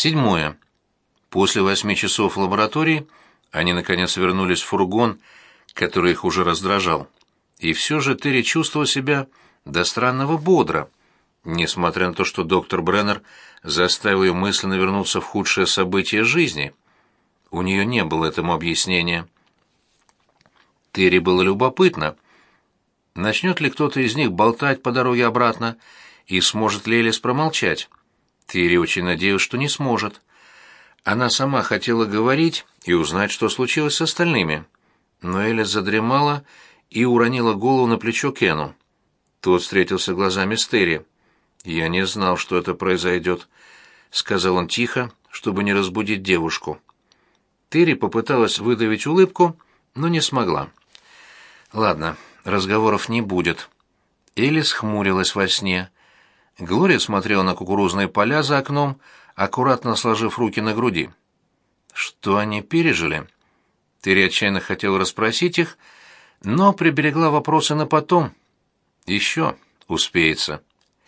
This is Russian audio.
Седьмое. После восьми часов в лаборатории они, наконец, вернулись в фургон, который их уже раздражал. И все же Терри чувствовал себя до странного бодро, несмотря на то, что доктор Бреннер заставил ее мысленно вернуться в худшее событие жизни. У нее не было этому объяснения. Терри было любопытно, начнет ли кто-то из них болтать по дороге обратно, и сможет ли Элис промолчать. Терри очень надеялась, что не сможет. Она сама хотела говорить и узнать, что случилось с остальными. Но Элис задремала и уронила голову на плечо Кену. Тот встретился глазами с Терри. «Я не знал, что это произойдет», — сказал он тихо, чтобы не разбудить девушку. Терри попыталась выдавить улыбку, но не смогла. «Ладно, разговоров не будет». Элис хмурилась во сне. Глория смотрела на кукурузные поля за окном, аккуратно сложив руки на груди. Что они пережили? Терри отчаянно хотел расспросить их, но приберегла вопросы на потом. Еще успеется.